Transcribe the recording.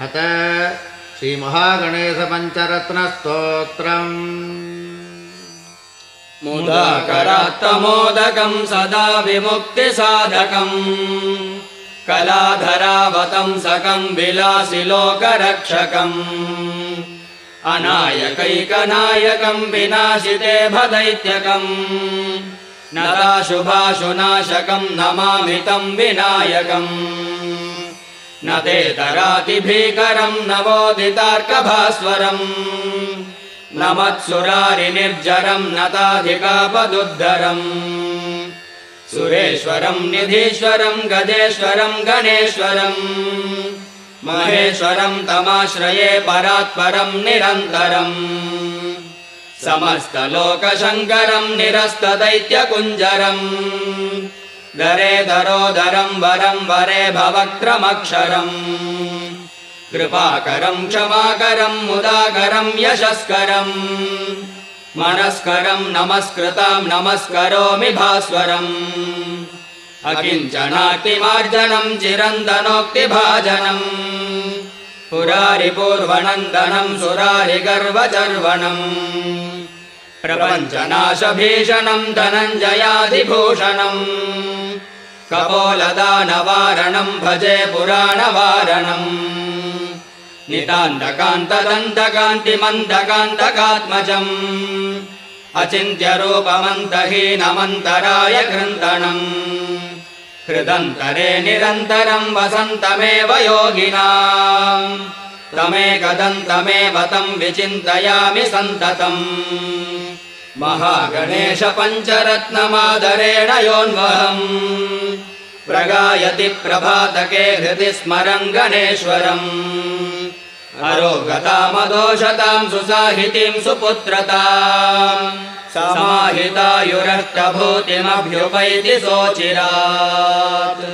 अत श्रीमहागणेशपञ्चरत्नस्तोत्रम् मुदाकरात्तमोदकम् सदा विमुक्तिसाधकम् कलाधरावतंसकम् विलासि लोकरक्षकम् अनायकैकनायकम् विनाशिते भदैत्यकम् नदाशुभाशुनाशकम् नमामितम् विनायकम् न ते तरातिभीकरम् नवोदितार्कभास्वरम् न मत्सुरारिनिर्जरम् नताधिकापदुद्धरम् सुरेश्वरम् निधीश्वरम् गजेश्वरम् गणेश्वरम् महेश्वरम् तमाश्रये परात्परम् निरन्तरम् समस्तलोकशङ्करम् निरस्तदैत्यकुञ्जरम् दरे दरोदरम् वरम् वरे भवक्रमक्षरम्। कृपाकरम् क्षमाकरम् मुदाकरम् यशस्करम् मनस्करम् नमस्कृताम् नमस्करोमि भास्वरम्। अकिञ्चनाक्तिमार्जनम् चिरन्दनोक्तिभाजनम् पुरारिपूर्वनन्दनम् सुरारिगर्वचर्वणम् प्रपञ्चनाशभीषणम् धनञ्जयादिभूषणम्। कपोलदानवारणम् भजे पुराणवारणम्। नितान्तकान्तदन्तकान्तिमन्तकान्तकात्मजम्। अचिन्त्यरूपमन्तहीनमन्तराय कृन्दनम् हृदन्तरे निरन्तरम् वसन्तमेव योगिना। तमेकदन्तमेव तम् विचिन्तयामि सन्ततम् महागणेश पञ्चरत्नमादरेण योन्वहम् प्रगायति प्रभातके हृदि स्मरम् गणेश्वरम्। अरोगतामदोषताम् सुसाहितीम् सुपुत्रता समाहितायुरष्टभूतिमभ्युपैति सोचिरात्